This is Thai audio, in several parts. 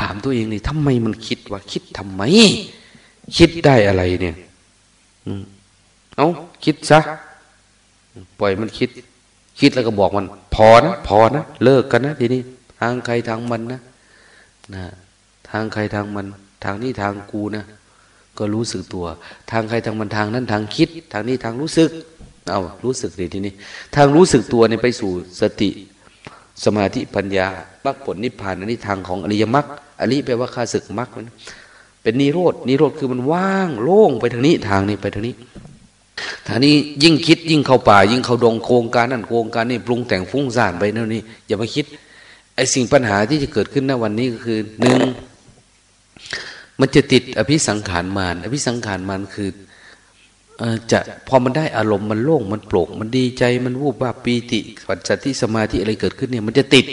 ถามตัวเองนี่ทำไมมันคิดว่าคิดทำไม คิดได้อะไรเนี่ยเอาคิดซะปล่อยมันคิด คิดแล้วก็บอกมัน พอนะพอนะเลิกกันนะทีนี้ทางใครทางมันนะนะทางใครทางมัน ทางนี้ทางกูนะก็รู้สึกตัว ทางใครทางมันทางนั้นทางคิด ทางนี้ทางรู้สึก เอารู้สึกดีทีนี้ ทางรู้สึกตัวเนี่ยไปสู่สติ สมาธิปัญญามรรคผลนิพพานอันนี้ทางของอริยมรรค อันนี้แปลว่าข้าศึกมรรคเป็นนิโรดนิโรธคือมันว่างโล่งไปทางนี้ทางนี้ไปทางนี้ทางนี้ยิ่งคิดยิ่งเข้าป่า ยิ่งเข้าดงโครงการนั่นโครงการนี่ปรุงแต่งฟุ้งซ่านไปนั่นนี่อย่ามาคิดไอ้สิ่งปัญหาที่จะเกิดขึ้นณวันนี้ก็คือหนึ่งมันจะติดอภิสังขารมานอภิสังขารมานคือจะพอมันได้อารมณ์มันโล่งมันโปร่งมันดีใจมันวูบว่าปีติปัจจัติสมาธิอะไรเกิดขึ้นเนี่ยมันจะติด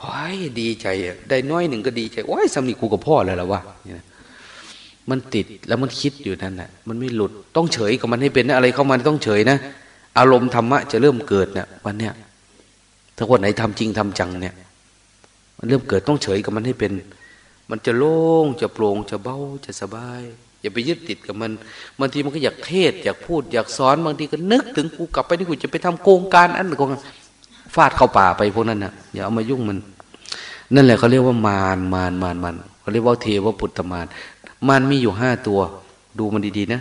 โอ้ยดีใจได้น้อยหนึ่งก็ดีใจโอ้ยสำนีกูกับพ่อแล้วละวะมันติดแล้วมันคิดอยู่นั่นแหละมันไม่หลุดต้องเฉยกับมันให้เป็นอะไรเข้ามาต้องเฉยนะอารมณ์ธรรมะจะเริ่มเกิดนะวันเนี้ยถ้าคนไหนทำจริงทำจังเนี่ย มันเริ่มเกิดต้องเฉยกับมันให้เป็น มันจะโล่งจะโปร่งจะเบาจะสบายอย่าไปยึดติดกับมันบางทีมันก็อยากเทศอยากพูดอยากสอนบางทีก็นึกถึงกูกลับไปนี่กูจะไปทำโครงการอันกง ฟาดเข้าป่าไปพวกนั้นนะอย่าเอามายุ่งมัน นั่นแหละเขาเรียกว่ามารมารมารมันเขาเรียกว่าเทวปุตตมารมารมีอยู่ห้าตัว ดูมันดีๆนะ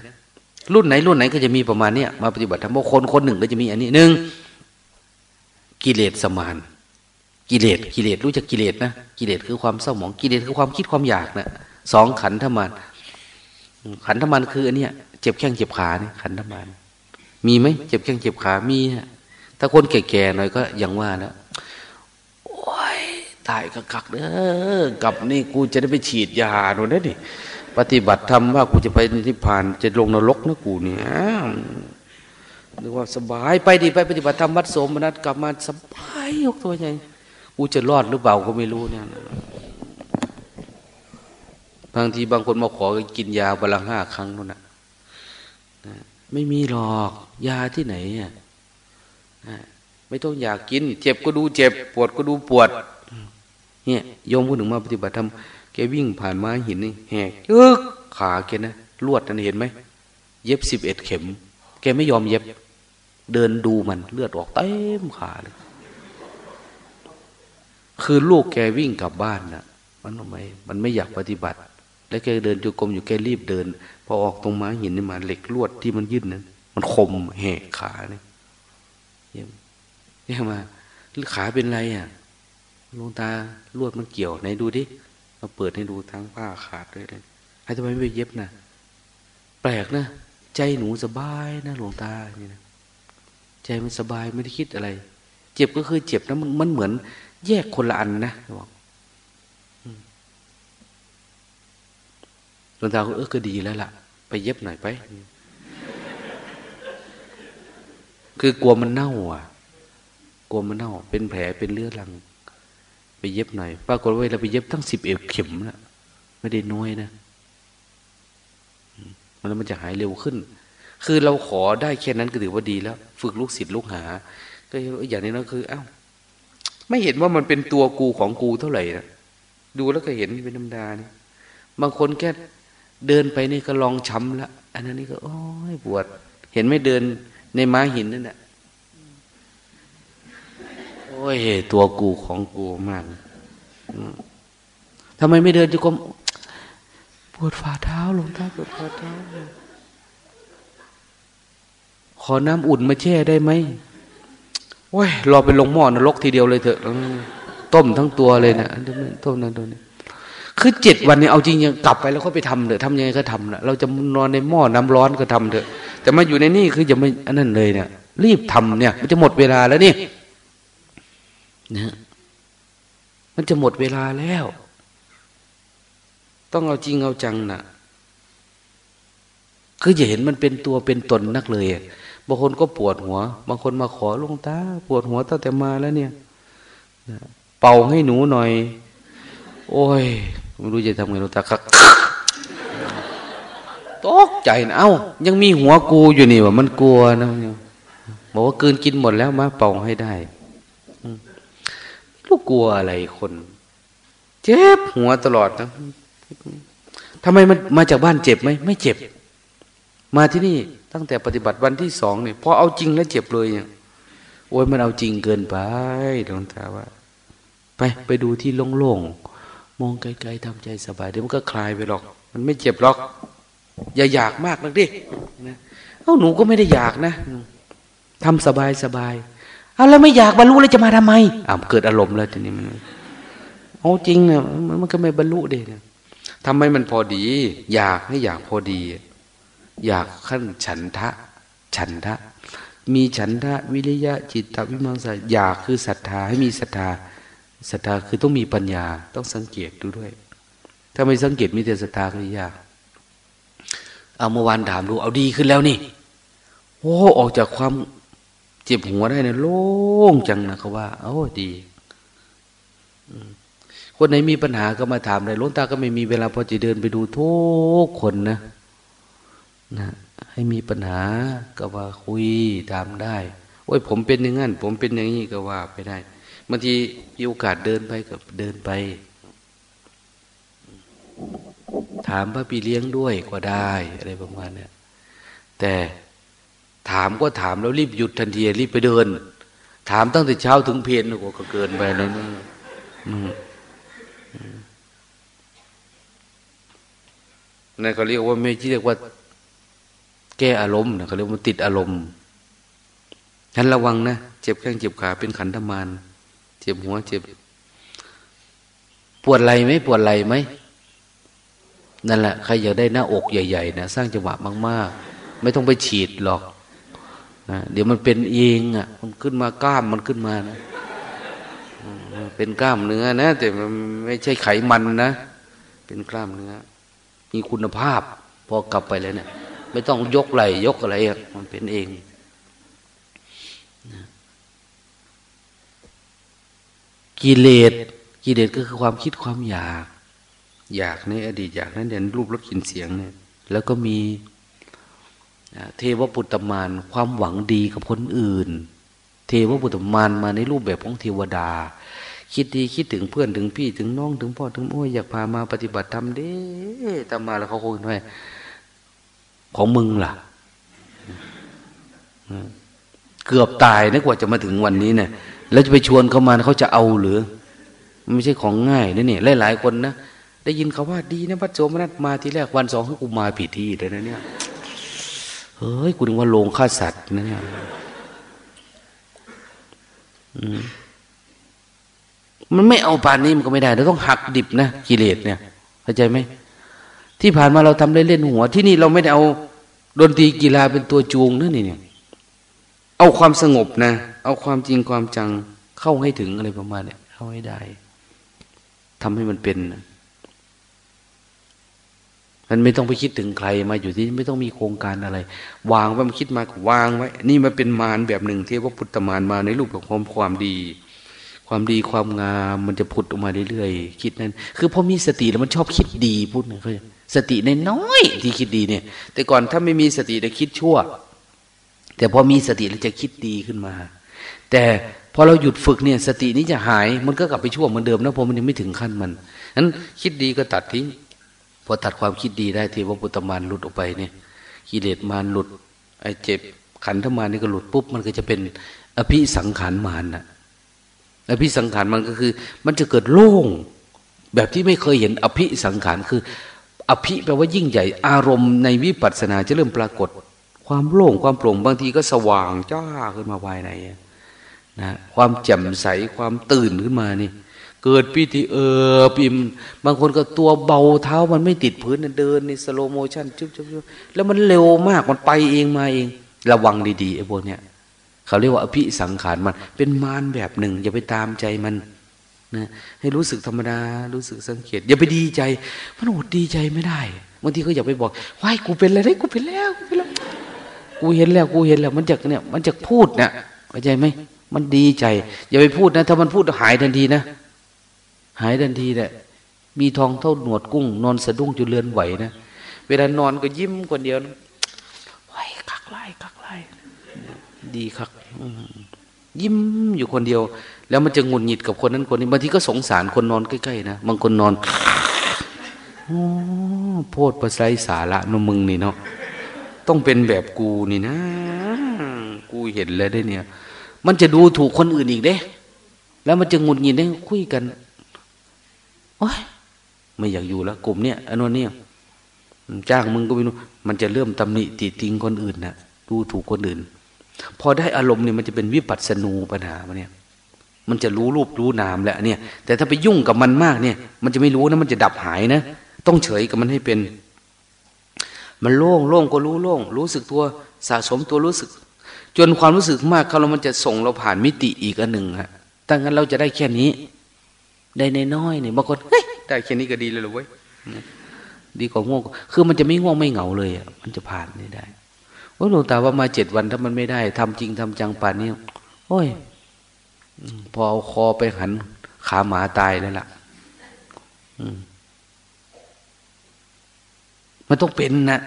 รุ่นไหนรุ่นไหนก็จะมีประมาณเนี้ยมาปฏิบัติธรรมคนคนหนึ่งก็จะมีอันนี้หนึ่งกิเลสสมานกิเลสกิเลสรู้จักกิเลสนะกิเลสคือความเศร้าหมองกิเลสคือความคิดความอยากนะสองขันธมารขันธมันคืออันเนี้ยเจ็บแข้งเจ็บขาเนี่ยขันธมันมีไหมเจ็บแข้งเจ็บขามี ถ้าคนแก่ๆหน่อยก็ยังว่าแล้วโอ้ยตายก็กักเด้อกับนี่กูจะได้ไปฉีดยาโน่นนี่ปฏิบัติทำว่ากูจะไปนิพพานจะลงนรกนะกูเนี่ยนึกว่าสบายไปดีไปปฏิบัติธรรมวัดสมนัตกลับมาสบายยกตัวใหญ่กูจะรอดหรือเปล่าก็ไม่รู้เนี่ยบางทีบางคนมาขอกินยาวันละห้าครั้งนู่นนะไม่มีหรอกยาที่ไหนอะ ไม่ต้องอยากกิน เจ็บก็ดูเจ็บ ปวดก็ดูปวด เนี่ยโยมผู้หนึ่งมาปฏิบัติธรรมแกวิ่งผ่านม้าหินนี่แหกเออขาแกนะลวดนั่นเห็นไหมเย็บสิบเอ็ดเข็ม แกไม่ยอมเย็บ เดินดูมันเลือดออกเต็มขาเลยคือลูกแกวิ่งกลับบ้านนะมันทำไมมันไม่อยากปฏิบัติ แล้วแกเดินจูกรมอยู่แกรีบเดิน พอออกตรงม้าหินนี่มาเหล็กลวดที่มันยื่นนั้นมันคมแหกขาเนี่ย เนี่ยมาขาเป็นไรอะลงตาลวดมันเกี่ยวไหนดูดิมาเปิดให้ดูทั้งผ้าขาดด้วยเลยให้ทำไมไม่ไปเย็บนะแปลกนะใจหนูสบายนะหลวงตานี่นะใจมันสบายไม่ได้คิดอะไร เจ็บก็คือเจ็บนะมันมันเหมือน แยกคนละอันนะบอกหลวงตาก็เออก็ดีแล้วล่ะ ไปเย็บหน่อยไป คือกลัวมันเน่าอะ ลัวมันเน่า เป็นแผลเป็นเลือดลัง ไปเย็บหน่อยปรากฏว่าเราไปเย็บทั้งสิบเอ็ดเข็มนะไม่ได้น้อยนะมันแล้วมันจะหายเร็วขึ้น คือเราขอได้แค่นั้นก็ถือว่าดีแล้ว ฝึกลูกศิษย์ลูกหา ก็อย่างนี้นะคือ เอ้า ไม่เห็นว่ามันเป็นตัวกูของกูเท่าไหร่นะดูแล้วก็เห็นเป็นธรรมดานี่บางคนแค่เดินไปนี่ก็ลองช้ำละอันนั้นนี่ก็โอ้ยปวด เห็นไม่เดินในม้าหินนั่นแหละ ยตัวกูของกูมากทำไมไม่เดินจุกมปวดฝ่าเท้าลงท้าปวดฝ่าเท้าขอน้ำอุ่นมาแช่ได้ไหมโอ้ยรอไปลงหม้อนรกทีเดียวเลยเถอะต้มทั้งตัวเลยนะต้มนั้นตัวนี้คือเจ็ดวันนี้เอาจริงยังกลับไปแล้วก็ไปทำเถอะทำยังไงก็ทำนะเราจะนอนในหม้อน้ำร้อนก็ทำเถอะแต่มาอยู่ในนี่คือจะไม่อันนั้นเลยเนี่ยรีบทำเนี่ย มันจะหมดเวลาแล้วนี่ นะมันจะหมดเวลาแล้ว ต้องเอาจริงเอาจังนะคืออย่าเห็นมันเป็นตัวเป็นตนนักเลยบางคนก็ปวดหัว บางคนมาขอลงตา ปวดหัวตั้งแต่มาแล้วเนี่ยเป่าให้หนูหน่อย โอ้ยไม่รู้จะทำไงลงตาครับตกใจนะเอ้า ยังมีหัวกูอยู่นี่วะมันกลัวนะบอกว่าเกินกินหมดแล้วมาเป่าให้ได้ ลูกกลัวอะไรคน เจ็บหัวตลอดนะทำไมมันมาจากบ้านเจ็บไหมไม่เจ็บ มาที่นี่ตั้งแต่ปฏิบัติวันที่สองเนี่ยพอเอาจริงแล้วเจ็บเลยเนี่ยโอ้ยมันเอาจริงเกินไปหลวงตาว่า ไปไปดูที่โล่งๆมองไกลๆทำใจสบายเดี๋ยวมันก็คลายไปหรอก มันไม่เจ็บหรอก อย่าอยากมากนักดินะเอ้าหนูก็ไม่ได้อยากนะทำสบายสบาย เอาแล้วไม่อยากบรรลุแล้วจะมาทำไมอ่าเกิดอารมณ์แล้วทีนี้มันเอาจริงเนี่ยมันก็ไม่บรรลุเดนะทำให้มันพอดี อยากให้อยากพอดี อยากขั้นฉันทะ ฉันทะ มีฉันทะวิริยะจิตตวิมังสาอยากคือศรัทธาให้มีศรัทธาศรัทธาคือต้องมีปัญญา ต้องสังเกตดูด้วย ถ้าไม่สังเกตมีแต่ศรัทธาก็ยากเอาเมื่อวานถามดูเอาดีขึ้นแล้วนี่โอ้ออกจากความ เจ็บหัวได้เนี่ยโล่งจังนะเขาว่า โอ้ดีคนไหนมีปัญหาก็มาถามเลยล้นตาก็ไม่มีเวลาพอจะเดินไปดูทุกคนนะนะให้มีปัญหาก็ว่าคุยถามได้โอ้ยผมเป็นอย่างนั้นผมเป็นอย่างนี้ก็ว่าไปได้บางทีมีโอกาสเดินไปก็เดินไป ถามพระปีเลี้ยงด้วยก็ได้ อะไรประมาณเนี้ยแต่ ถามก็ถามแล้วรีบหยุดทันทีรีบไปเดิน ถามตั้งแต่เช้าถึงเพลนก็เกินไปแล้วนนั่นเขาเรียกว่าไม่ที่เรียกว่า แก้อารมณ์นะเขาเรียกว่าติดอารมณ์ฉันระวังนะเจ็บแข้งเจ็บขาเป็นขันธมารเจ็บหัวเจ็บ ปวดไหล่ไหมปวดไหล่ไหมนั่นแหละใครอยากได้หน้าอกใหญ่ๆนะสร้างจังหวะมาก ๆ ไม่ต้องไปฉีดหรอก นะเดี๋ยวมันเป็นเองอะ มันขึ้นมากล้ามมันขึ้นมานะเป็นกล้ามเนื้อนะ แต่มันไม่ใช่ไขมันนะ เป็นกล้ามเนื้อ มีคุณภาพ พอกลับไปแล้วเนี่ย ไม่ต้องยกไหลยกอะไรมันเป็นเองกิเลสกิเลสก็คือความคิดความอยาก อยากในอดีตอยากนั้นเด่นรูปรสกลิ่นเสียงเนี่ย แล้วก็มี เทวปุตตมานความหวังดีกับคนอื่น เทวปุตตมานมาในรูปแบบของเทวดา คิดดีคิดถึงเพื่อนถึงพี่ถึงน้องถึงพ่อถึงโอ้ยอยากพามาปฏิบัติธรรมเด้ตามมาแล้วเขาคงว่ของมึงล่ะ เกือบตายนะกว่าจะมาถึงวันนี้เนี่ยแล้วจะไปชวนเขามาเขาจะเอาหรือไม่ใช่ของง่ายนะเนี่ยหลายๆคนนะได้ยินเขาว่าดีนะพระโจมนัดมาทีแรกวันสองให้กูมาผิดที่เลยนะเนี่ย เฮ้ยกูนึกว่าโรงฆ่าสัตว์นะเนี่ยมันไม่เอาปานนี้มันก็ไม่ได้เราต้องหักดิบนะกิเลสเนี่ยเข้าใจไหมที่ผ่านมาเราทำเล่นๆหัว ที่นี่เราไม่ได้เอาดนตรีกีฬาเป็นตัวจูงนั่นนี่เนี่ย เอาความสงบนะ เอาความจริงความจังเข้าให้ถึงอะไรประมาณเนี่ยเข้าให้ได้ทำให้มันเป็นนะ มันไม่ต้องไปคิดถึงใครมาอยู่ที่ไม่ต้องมีโครงการอะไร วางไว้มันคิดมาวางไว้ นี่มันเป็นมารแบบหนึ่งที่ว่าพุทธมารมาในรูปของความความดี ความดีความงามมันจะผุดออกมาเรื่อยๆคิดนั้น คือพอมีสติแล้วมันชอบคิดดีพูดนะเขาสติในน้อยที่คิดดีเนี่ย แต่ก่อนถ้าไม่มีสติจะคิดชั่ว แต่พอมีสติเราจะคิดดีขึ้นมา แต่พอเราหยุดฝึกเนี่ย สตินี้จะหายมันก็กลับไปชั่วเหมือนเดิมนะเพราะมันยังไม่ถึงขั้นมันนั้นคิดดีก็ตัดทิ้ง พอตัดความคิดดีได้ทีว่าปุตตมานหลุดออกไปเนี่ยกิเลสมานหลุด ไอ้เจ็บขันธมานนี่ก็หลุดปุ๊บมันก็จะเป็น อภิสังขารมานนะอภิสังขารมันก็คือ มันจะเกิดโล่ง แบบที่ไม่เคยเห็นอภิสังขารคือ อภิแปลว่ายิ่งใหญ่ อารมณ์ในวิปัสสนาจะเริ่มปรากฏ ความโล่งความโปร่งบางทีก็สว่างจ้าขึ้นมาภายในนะความแจ่มใสความตื่นขึ้นมานี่ เกิดปิติเออปิมบางคนก็ตัวเบาเท้ามันไม่ติดพื้นเดินในสโลโมชันจุ๊บจุ๊บจุ๊บแล้วมันเร็วมากมันไปเองมาเอง ระวังดีๆไอ้พวกเนี้ยเขาเรียกว่าอภิสังขารมัน เป็นมารแบบหนึ่ง อย่าไปตามใจมันนะให้รู้สึกธรรมดา รู้สึกสังเกต อย่าไปดีใจ มันอดดีใจไม่ได้บางทีก็อย่าไปบอกว้ายกูเป็นอะไรกูเป็นแล้วกูเป็นแล้วกูเห็นแล้วกูเห็นแล้ว มันจะเนี่ย มันจะพูดเนี่ยเข้าใจไหมมันดีใจ อย่าไปพูดนะ ถ้ามันพูดหายทันทีนะ หายทันทีแหละมีทองเท่าหนวดกุ้ง นอนสะดุ้งจนเลือนไหวนะเวลานอนก็ยิ้มคนเดียวนะไหวคักไล่คักไล่ดีคักยิ้มอยู่คนเดียว แล้วมันจะงุนหงิดกับคนนั้นคนนี้บางทีก็สงสารคนนอนใกล้ๆนะบางคนนอนโอ้โพดประไสสาระนมึงนี่เนาะต้องเป็นแบบกูนี่นะ กูเห็นแล้วได้เนี่ย มันจะดูถูกคนอื่นอีกเด้ แล้วมันจะงุนหงิดได้คุยกัน โอ้ยไม่อยากอยู่แล้วกลุ่มเนี้ยอันนู้นเนี่ยจ้างมึงก็ไม่รู้มันจะเริ่มตำหนิติติงคนอื่นนะดูถูกคนอื่น พอได้อารมณ์เนี่ยมันจะเป็นวิปัสสนูปัญหาเนี่ย มันจะรู้รูปรู้นามแหล้วเนี่ย แต่ถ้าไปยุ่งกับมันมากเนี่ย มันจะไม่รู้นะมันจะดับหายนะต้องเฉยกับมันให้เป็น มันโล่งโล่งก็รู้โล่งรู้สึกตัวสะสมตัวรู้สึก จนความรู้สึกมากเขาเรามันจะส่งเราผ่านมิติอีกอันหนึ่งฮะตั้งงั้นเราจะได้แค่นี้ ได้ในน้อยเนี่ยบางคนเฮ้ยได้แค่นี้ก็ดีเลยหรอเว้ยดีกว่าง่วงคือมันจะไม่ง่วงไม่เหงาเลยอะมันจะผ่านได้ได้ว่าหลวงตาว่ามาเจ็ดวันถ้ามันไม่ได้ทำจริงทำจังป่านนี้โอ้ยพอเอาคอไปหัน ขาหมาตายแล้วล่ะมันต้องเป็นนะ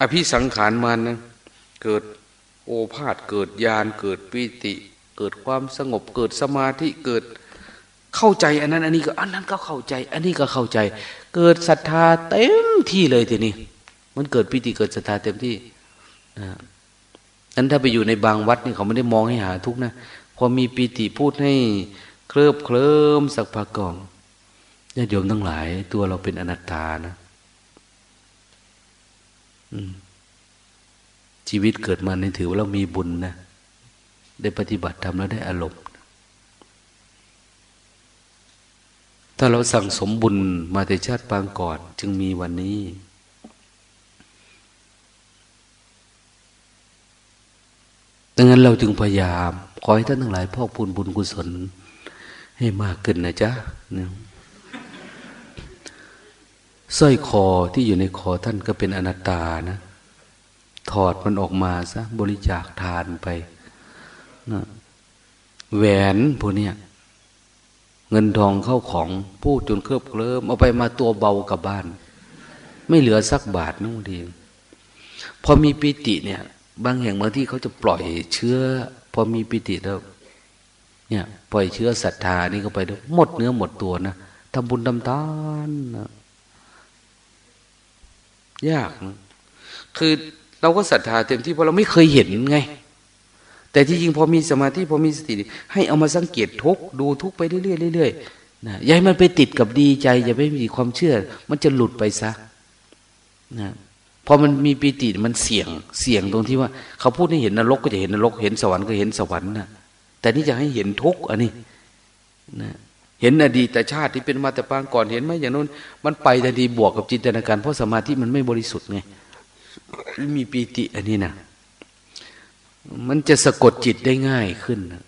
อภิสังขารมันนะเกิดโอภาษเกิดญาณเกิดปิติ เกิดความสงบเกิดสมาธิเกิดเข้าใจอันนั้น อันนี้ก็อันนั้นก็เข้าใจ อันนี้ก็เข้าใจ เกิดศรัทธาเต็มที่เลยทีนี้ มันเกิดปิติเกิดศรัทธาเต็มที่นะนั้นถ้าไปอยู่ในบางวัดนี่เขาไม่ได้มองให้หาทุกนะพอมีปิติพูดให้เคลิบเคลิ้มสักพักก่อนญาติโยมทั้งหลาย ตัวเราเป็นอนัตตานะชีวิตเกิดมาในถือว่าเรามีบุญนะ ได้ปฏิบัติทำแล้วได้อารมณ์ ถ้าเราสั่งสมบุญมาแต่ชาติปางก่อน จึงมีวันนี้ ดังนั้นเราจึงพยายาม ขอให้ท่านทั้งหลายพอกบุญบุญกุศล ให้มากขึ้นนะจ๊ะนะสร้อยคอที่อยู่ในคอท่านก็เป็นอนัตตานะ ถอดมันออกมาซะบริจาคทานไป แหวนพวกนี้เงินทองเข้าของพูดจนเคลิบเคลิ้มเอาไปมาตัวเบากับบ้าน ไม่เหลือสักบาทนั่นเองพอมีปิติเนี่ย บางแห่งบางที่เขาจะปล่อยเชื้อ พอมีปิติแล้ว เนี่ย ปล่อยเชื้อศรัทธานี่ก็ไปแล้วหมดเนื้อหมดตัวนะทำบุญทำทานนะยากนะคือเราก็ศรัทธาเต็มที่เพราะเราไม่เคยเห็นไง แต่ที่จริงพอมีสมาธิพอมีสติ ให้เอามาสังเกตทุกดูทุกไปเรื่อยๆเรื่อยๆนะอย่าให้มันไปติดกับดีใจ อย่าไปมีความเชื่อ มันจะหลุดไปซะนะพอมันมีปีติมันเสี่ยงเสี่ยงตรงที่ว่า เขาพูดให้เห็นนรกก็จะเห็นนรก เห็นสวรรค์ก็เห็นสวรรค์นะแต่นี่จะให้เห็นทุกอันนี้นะเห็นอดีตชาติที่เป็นมาแต่ปางก่อนเห็นไหมอย่างนู้นมันไปทันทีบวกกับจินตนาการเพราะสมาธิมันไม่บริสุทธิ์ไงมีปีติอันนี้นะ มันจะสะกดจิตได้ง่ายขึ้นนะ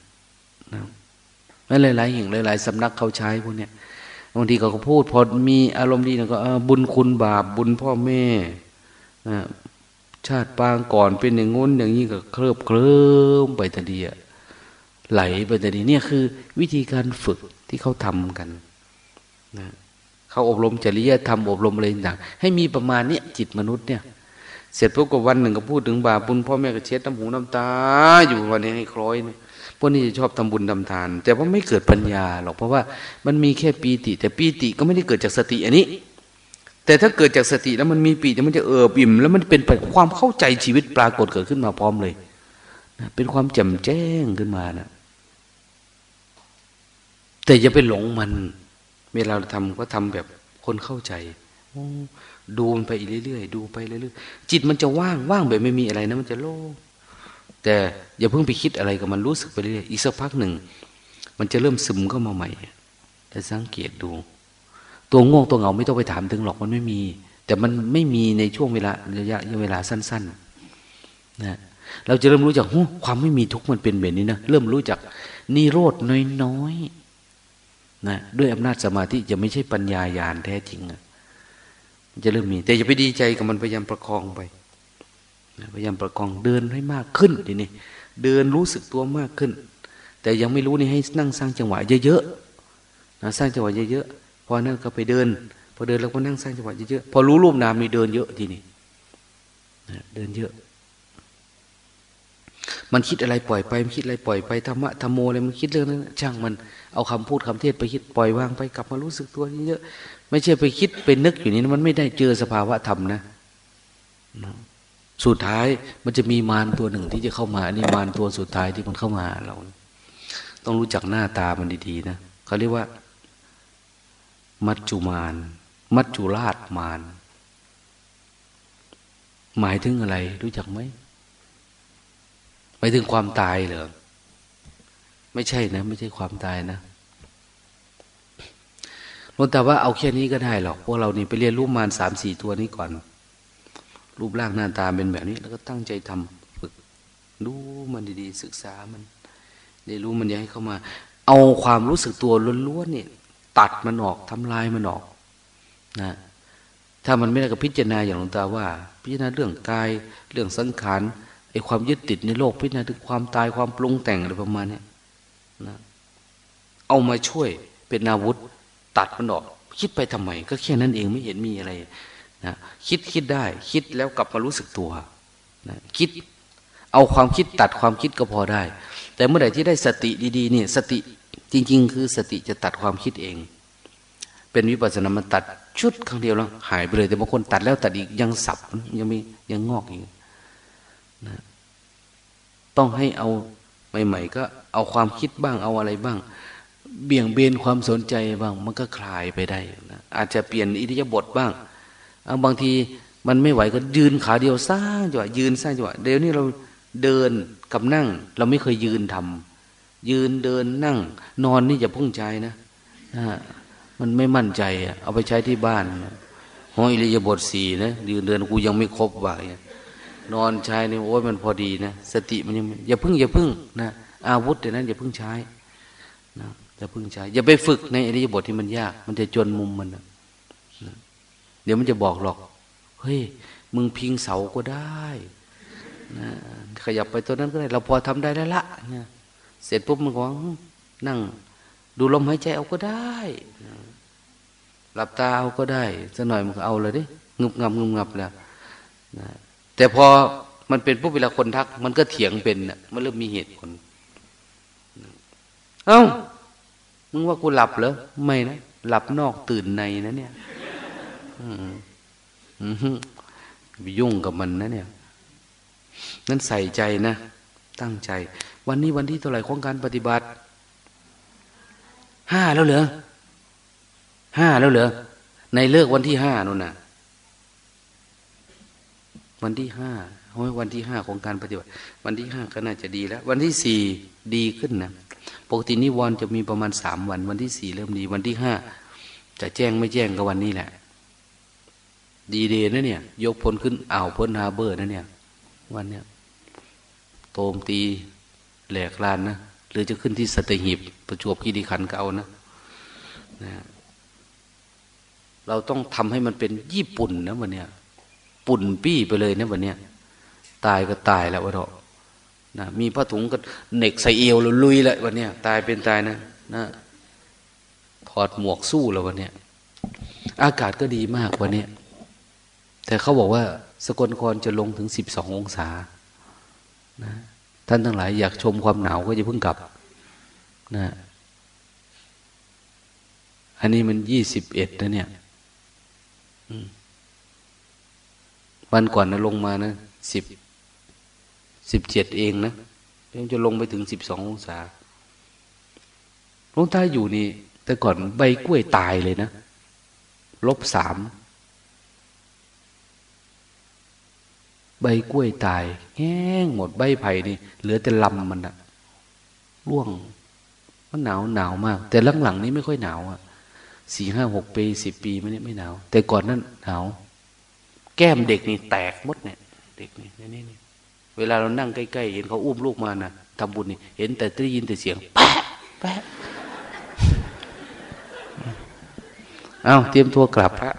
ไม่หลายๆอย่างหลาย ๆสำนักเขาใช้พวกเนี้ยบางทีเขาก็พูด พอมีอารมณ์ดีนะก็บุญคุณบาป บุญพ่อแม่ชาติปางก่อนเป็นอย่างงุ้นอย่างนี้ก็เคลิบเคลิ้มไปแต่ดีไหลไปแต่ดีเนี่ยคือ วิธีการฝึกที่เขาทำกันนะเขาอบรมจริยธรรมอบรมอะไรต่างให้มีประมาณนี้จิตมนุษย์เนี่ย เสร็จปุ๊บก็วันหนึ่งก็พูดถึงบาปบุญพ่อแม่ก็เช็ดน้ำหูน้ำตา อยู่วันนี้ให้คล้อยนี่ยพวกนี้จะชอบทำบุญทำทาน แต่ว่าไม่เกิดปัญญาหรอกเพราะว่ามันมีแค่ปีติ แต่ปีติก็ไม่ได้เกิดจากสติอันนี้ แต่ถ้าเกิดจากสติแล้วมันมีปีติมันจะเอิบอิ่มแล้วมันเป็นความเข้าใจชีวิตปรากฏเกิดขึ้นมาพร้อมเลยเป็นความแจ่มแจ้งขึ้นมานะแต่อย่าไปหลงมัน เวลาเราทำก็ทำแบบคนเข้าใจ ดูมันไปเรื่อยๆดูไปเรื่อยๆจิตมันจะว่างว่างแบบไม่มีอะไรนะมันจะโล่งแต่อย่าเพิ่งไปคิดอะไรกับมันรู้สึกไปเรื่อยอีกสักพักหนึ่ง มันจะเริ่มซึมเข้ามาใหม่แต่สังเกตดู ตัวง่วงตัวเหงาไม่ต้องไปถามถึงหรอกมันไม่มี แต่มันไม่มีในช่วงเวลาระยะเวลาสั้น ๆ นะเราจะเริ่มรู้จักความไม่มีทุกข์มันเป็นแบบนี้นะเริ่มรู้จักนิโรธน้อยๆนะด้วยอำนาจสมาธิจะไม่ใช่ปัญญายาณแท้จริงอะ จะเริ่มมี แต่อย่าไปดีใจกับมันพยายามประคองไปพยายามประคองเดินให้มากขึ้นทีนี้เดินรู้สึกตัวมากขึ้น แต่ยังไม่รู้นี่ให้นั่งสร้างจังหวะเยอะๆนะสร้างจังหวะเยอะๆพอนั่นก็ไปเดิน พอเดินแล้วก็นั่งสร้างจังหวะเยอะๆพอรู้รูปนามนี่เดินเยอะทีนี้เดินเยอะ มันคิดอะไรปล่อยไปมันคิดอะไรปล่อยไปธรรมะธรรมโมอะไรมันคิดเรื่องนั้นช่างมันเอาคำพูดคำเทศไปคิดปล่อยวางไปกลับมารู้สึกตัวเยอะ ไม่ใช่ไปคิดไปนึกอยู่นี่มันไม่ได้เจอสภาวะธรรมนะ สุดท้ายมันจะมีมารตัวหนึ่งที่จะเข้ามาอันนี้มารตัวสุดท้ายที่มันเข้ามาเรา ต้องรู้จักหน้าตามันดีๆนะเขาเรียกว่า มัจจุมาน มัจจุราชมารหมายถึงอะไร รู้จักไหมหมายถึงความตายเหรอไม่ใช่นะ ไม่ใช่ความตายนะ นแต่ว่าเอาแค่นี้ก็ได้หรอกพวกเรานี่ไปเรียนรู้มารสามสี่ตัวนี้ก่อน รูปร่างหน้าตาเป็นแบบนี้ แล้วก็ตั้งใจทำฝึก ดูมันดีๆศึกษามันเรียนรู้มันอย่าให้เข้ามา เอาความรู้สึกตัวล้วนๆเนี่ย ตัดมันออกทำลายมันออกนะถ้ามันไม่ได้ก็พิจารณาอย่างหลวงตาว่า พิจารณาเรื่องกายเรื่องสังขารไอ้ความยึดติดในโลกพิจารณาถึงความตายความปรุงแต่งอะไรประมาณนี้นะเอามาช่วยเป็นอาวุธ ตัดมันออก คิดไปทำไม ก็แค่นั้นเองไม่เห็นมีอะไรนะคิดคิดได้ คิดแล้วกลับมารู้สึกตัวนะคิดเอาความคิดตัดความคิดก็พอได้ แต่เมื่อไหร่ที่ได้สติดีๆเนี่ยสติจริง ๆ คือสติจะตัดความคิดเอง เป็นวิปัสสนามันตัดชุดครั้งเดียวแล้วหายไปเลย แต่บางคนตัดแล้วตัดอีกยังสับยังมียังงอกอีกนะต้องให้เอาใหม่ๆก็เอาความคิดบ้างเอาอะไรบ้าง เบี่ยงเบนความสนใจบ้างมันก็คลายไปได้นะอาจจะเปลี่ยนอิริยาบถบ้างบางทีมันไม่ไหวก็ยืนขาเดียวสร้างจังหวะยืนสร้างจังหวะเดี๋ยวนี้เราเดินกับนั่ง เราไม่เคยยืนทำยืนเดินนั่ง นอนนี่อย่าพุ่งใจนะนะมันไม่มั่นใจอะเอาไปใช้ที่บ้านห้องอิริยาบถสี่นะยืนเดินกูยังไม่ครบว่านอนใช้นี่โอ้ยมันพอดีนะสติมันยังอย่าพึ่งอย่าพึ่งนะอาวุธเดี๋ยวนั้นอย่าพึ่งใช้ จะพึ่งใช้ อย่าไปฝึกในอริยบทที่มันยาก มันจะจนมุมมันนะเดี๋ยวมันจะบอกหรอก เฮ้ย มึงพิงเสาก็ได้นะขยับไปตัวนั้นก็ได้ เราพอทำได้แล้วละนะเสร็จปุ๊บมันก็นั่ง ดูลมหายใจเอาก็ได้หลับตาเอาก็ได้สักหน่อยมันก็เอาเลยดิงุบงับงุบงับแล้วนะแต่พอมันเป็นปุ๊บเวลาคนทัก มันก็เถียงเป็นนะมันเริ่มมีเหตุผล เอ้า มึงว่ากูหลับเหรอไม่นะหลับนอกตื่นในนะเนี่ยยุ่งกับมันนะเนี่ยนั้นใส่ใจนะ ตั้งใจ วันนี้วันที่เท่าไหร่ของการปฏิบัติห้าแล้วเหรอห้าแล้วเหรอในเลิกวันที่ห้านู่นน่ะ วันที่ห้าเพราะวันที่ห้าของการปฏิบัติ วันที่ห้าก็น่าจะดีแล้ว วันที่สี่ดีขึ้นนะปกตินิวรณ์จะมีประมาณสามวัน วันที่สี่เริ่มดีวันที่ห้าจะแจ้งไม่แจ้งก็วันนี้แหละ ดีเดย์นะเนี่ย ยกพลขึ้นอ่าวพ้นฮาเบอร์นะเนี่ย วันเนี้ยโตมตีแหลกลานนะหรือจะขึ้นที่สตหิบประจวบคีรีขันเก่านะนะ เราต้องทำให้มันเป็นญี่ปุ่นนะวันเนี้ย ปุ่นปี้ไปเลยเนะวันเนี้ยตายก็ตายแล้ววะเถอะนะมีผ้าถุงก็เหน็กใส่เอวลุยเลยวันเนี้ยตายเป็นตายนะนะถอดหมวกสู้แล้ววันเนี้ยอากาศก็ดีมากวันเนี้ยแต่เขาบอกว่าสกลนครจะลงถึงสิบสององศานะท่านทั้งหลายอยากชมความหนาวก็จะเพิ่งกลับนะอันนี้มันยี่สิบเอ็ดนะเนี่ย วันก่อนนะลงมานะสิบสิบเจ็ดเองนะยังจะลงไปถึงสิบสององศาลงใต้อยู่นี่ แต่ก่อนใบกล้วยตายเลยนะลบสามใบกล้วยตายแห้งหมดใบไผ่นี่ เหลือแต่ลำมันอะร่วง มันหนาวหนาวมาก แต่หลังๆนี้ไม่ค่อยหนาวอะสี่ห้าหกปีสิบปีไม่นี่ไม่หนาว แต่ก่อนนั้นหนาว แก้มเด็กนี่แตกหมดเนี่ย เด็กนี่นี่นี่เวลาเรานั่งใกล้ๆเห็นเขาอุ้มลูกมานะทำบุญนี่ เห็นแต่ได้ยินแต่เสียงแปะแปะเอาเตรียมตัวกลับพระ